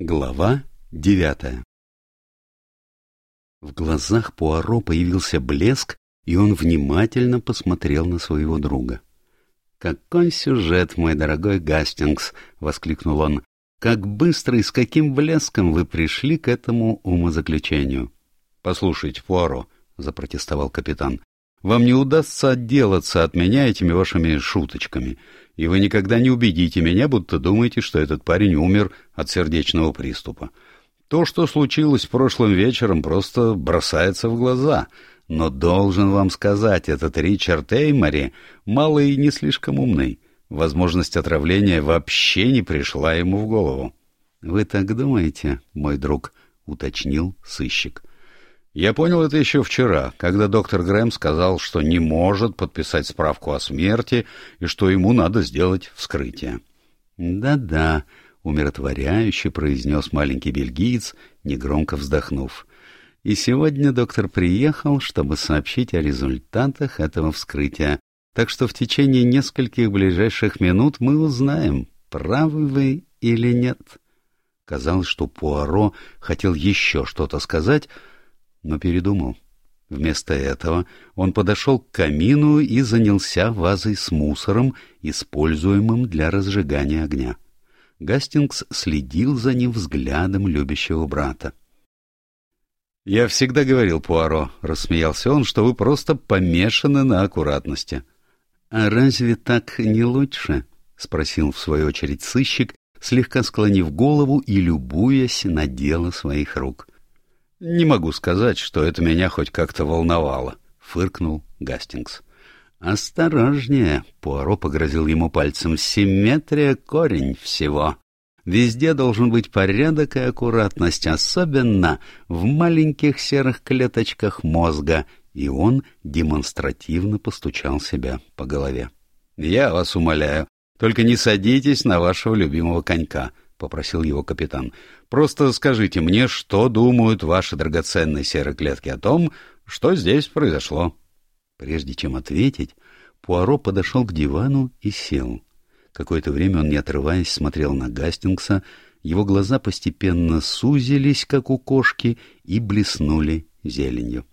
Глава девятая В глазах Пуаро появился блеск, и он внимательно посмотрел на своего друга. «Какой сюжет, мой дорогой Гастингс!» — воскликнул он. «Как быстро и с каким блеском вы пришли к этому умозаключению!» «Послушайте, Пуаро!» — запротестовал капитан. «Вам не удастся отделаться от меня этими вашими шуточками и вы никогда не убедите меня, будто думаете, что этот парень умер от сердечного приступа. То, что случилось прошлым вечером, просто бросается в глаза. Но должен вам сказать, этот Ричард Эймори малый и не слишком умный. Возможность отравления вообще не пришла ему в голову. — Вы так думаете, мой друг? — уточнил сыщик. — я понял это еще вчера, когда доктор Грэм сказал, что не может подписать справку о смерти и что ему надо сделать вскрытие. «Да-да», — умиротворяюще произнес маленький бельгиец, негромко вздохнув. «И сегодня доктор приехал, чтобы сообщить о результатах этого вскрытия, так что в течение нескольких ближайших минут мы узнаем, правы вы или нет». Казалось, что Пуаро хотел еще что-то сказать, — но передумал. Вместо этого он подошел к камину и занялся вазой с мусором, используемым для разжигания огня. Гастингс следил за ним взглядом любящего брата. «Я всегда говорил, Пуаро», — рассмеялся он, — «что вы просто помешаны на аккуратности». «А разве так не лучше?» — спросил в свою очередь сыщик, слегка склонив голову и любуясь на дело своих рук. — «Не могу сказать, что это меня хоть как-то волновало», — фыркнул Гастингс. «Осторожнее!» — Пуаро погрозил ему пальцем. «Симметрия — корень всего. Везде должен быть порядок и аккуратность, особенно в маленьких серых клеточках мозга». И он демонстративно постучал себя по голове. «Я вас умоляю, только не садитесь на вашего любимого конька», — попросил его капитан. «Просто скажите мне, что думают ваши драгоценные серые клетки о том, что здесь произошло». Прежде чем ответить, Пуаро подошел к дивану и сел. Какое-то время он, не отрываясь, смотрел на Гастингса, его глаза постепенно сузились, как у кошки, и блеснули зеленью.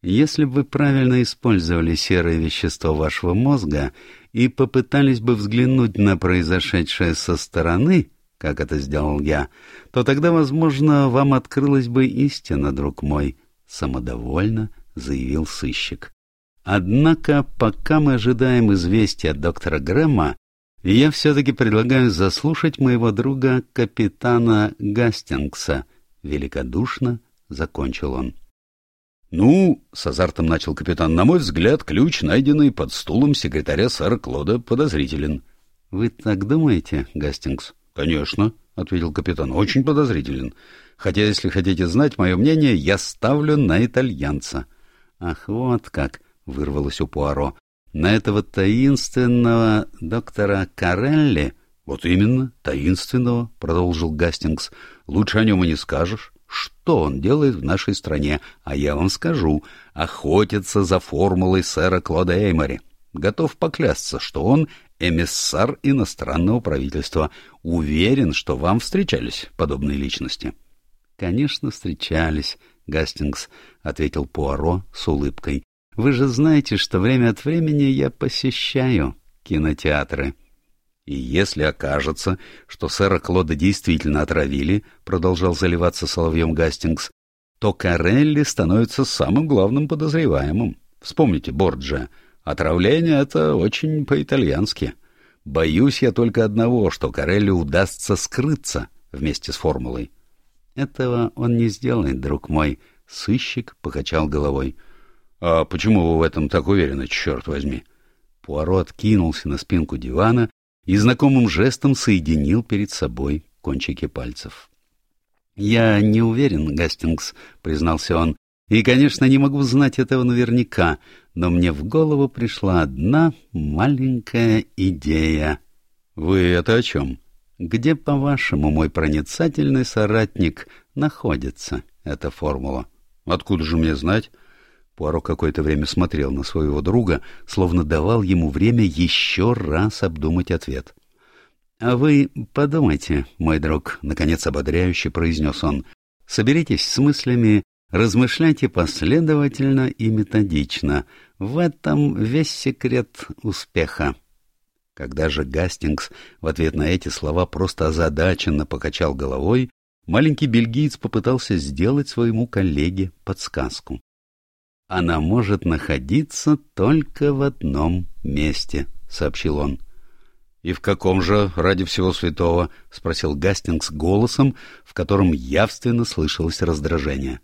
Если бы вы правильно использовали серое вещество вашего мозга и попытались бы взглянуть на произошедшее со стороны, как это сделал я, то тогда, возможно, вам открылась бы истина, друг мой, — самодовольно заявил сыщик. Однако, пока мы ожидаем известия от доктора Грэма, я все-таки предлагаю заслушать моего друга капитана Гастингса. Великодушно закончил он. — Ну, — с азартом начал капитан, — на мой взгляд, ключ, найденный под стулом секретаря сэра Клода, подозрителен. — Вы так думаете, Гастингс? «Конечно», — ответил капитан, — «очень подозрителен. Хотя, если хотите знать мое мнение, я ставлю на итальянца». «Ах, вот как!» — вырвалось у Пуаро. «На этого таинственного доктора Карелли?» «Вот именно, таинственного», — продолжил Гастингс. «Лучше о нем и не скажешь. Что он делает в нашей стране? А я вам скажу. Охотится за формулой сэра Клода Эймори. Готов поклясться, что он эмиссар иностранного правительства. Уверен, что вам встречались подобные личности. — Конечно, встречались, — Гастингс ответил Пуаро с улыбкой. — Вы же знаете, что время от времени я посещаю кинотеатры. — И если окажется, что сэра Клода действительно отравили, — продолжал заливаться соловьем Гастингс, — то Карелли становится самым главным подозреваемым. Вспомните Борджа. Отравление — это очень по-итальянски. Боюсь я только одного, что Карелли удастся скрыться вместе с формулой. Этого он не сделает, друг мой. Сыщик покачал головой. — А почему вы в этом так уверены, черт возьми? Пуаро откинулся на спинку дивана и знакомым жестом соединил перед собой кончики пальцев. — Я не уверен, Гастингс, — признался он, и, конечно, не могу знать этого наверняка, но мне в голову пришла одна маленькая идея. Вы это о чем? Где, по-вашему, мой проницательный соратник находится, эта формула? Откуда же мне знать? Пуаро какое-то время смотрел на своего друга, словно давал ему время еще раз обдумать ответ. — А вы подумайте, мой друг, — наконец ободряюще произнес он. — Соберитесь с мыслями, размышляйте последовательно и методично. В этом весь секрет успеха. Когда же Гастингс в ответ на эти слова просто озадаченно покачал головой, маленький бельгиец попытался сделать своему коллеге подсказку. «Она может находиться только в одном месте», — сообщил он. «И в каком же, ради всего святого?» — спросил Гастингс голосом, в котором явственно слышалось раздражение.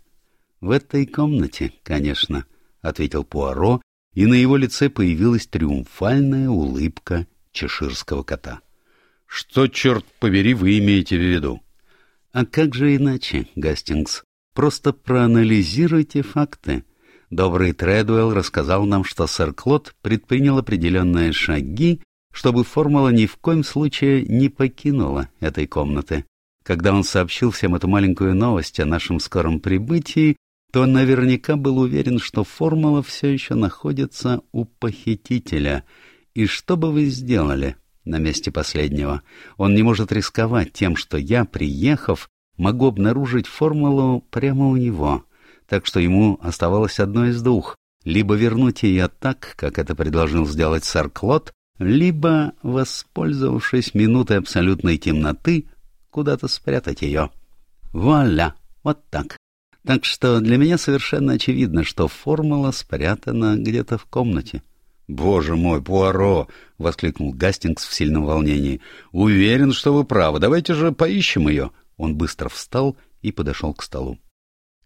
«В этой комнате, конечно», — ответил Пуаро, и на его лице появилась триумфальная улыбка чеширского кота. — Что, черт побери, вы имеете в виду? — А как же иначе, Гастингс? Просто проанализируйте факты. Добрый Тредуэлл рассказал нам, что сэр Клод предпринял определенные шаги, чтобы формула ни в коем случае не покинула этой комнаты. Когда он сообщил всем эту маленькую новость о нашем скором прибытии, то наверняка был уверен, что формула все еще находится у похитителя — и что бы вы сделали на месте последнего? Он не может рисковать тем, что я, приехав, могу обнаружить формулу прямо у него. Так что ему оставалось одно из двух. Либо вернуть ее так, как это предложил сделать сэр Клод, либо, воспользовавшись минутой абсолютной темноты, куда-то спрятать ее. Вуаля! Вот так. Так что для меня совершенно очевидно, что формула спрятана где-то в комнате. «Боже мой, Пуаро!» — воскликнул Гастингс в сильном волнении. «Уверен, что вы правы. Давайте же поищем ее». Он быстро встал и подошел к столу.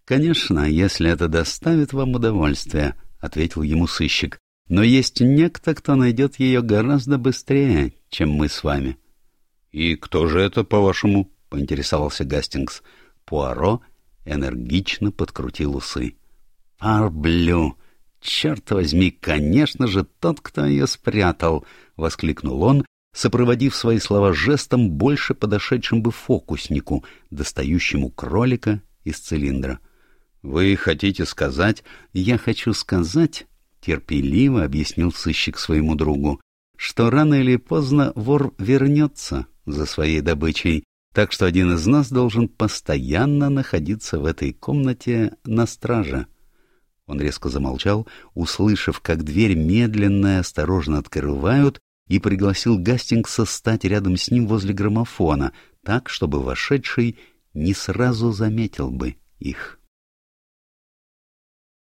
«Конечно, если это доставит вам удовольствие», — ответил ему сыщик. «Но есть некто, кто найдет ее гораздо быстрее, чем мы с вами». «И кто же это, по-вашему?» — поинтересовался Гастингс. Пуаро энергично подкрутил усы. «Парблю!» «Черт возьми, конечно же, тот, кто ее спрятал!» — воскликнул он, сопроводив свои слова жестом, больше подошедшим бы фокуснику, достающему кролика из цилиндра. «Вы хотите сказать...» «Я хочу сказать...» — терпеливо объяснил сыщик своему другу, что рано или поздно вор вернется за своей добычей, так что один из нас должен постоянно находиться в этой комнате на страже. Он резко замолчал, услышав, как дверь медленно и осторожно открывают, и пригласил Гастингса стать рядом с ним возле граммофона, так, чтобы вошедший не сразу заметил бы их.